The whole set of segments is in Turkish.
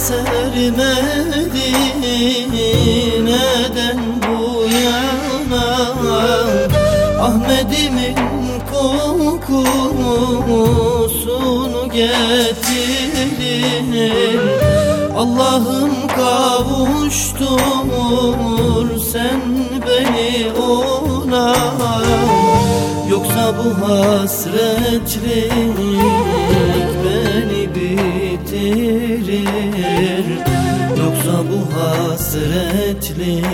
Bir yere sermedi neden bu yana? Ahmet'imin kokusunu getirin Allah'ım kavuştur sen beni ona. Yoksa bu hasretlik beni Yoksa bu hasretlik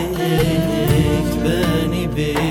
beni bitirir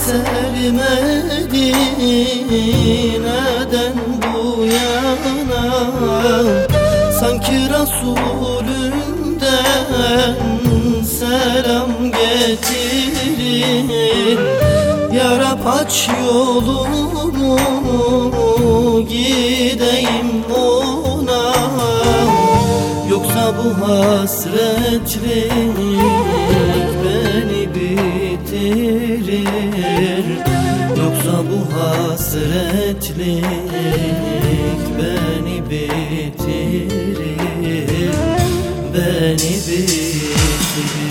Rüzgar sermedi neden bu yana? Sanki Resulünden selam getirin Ya Rab aç yolumu gideyim ona. Yoksa bu hasretlik beni bitirir Yoksa bu hasretlik beni bitirir Beni bitirir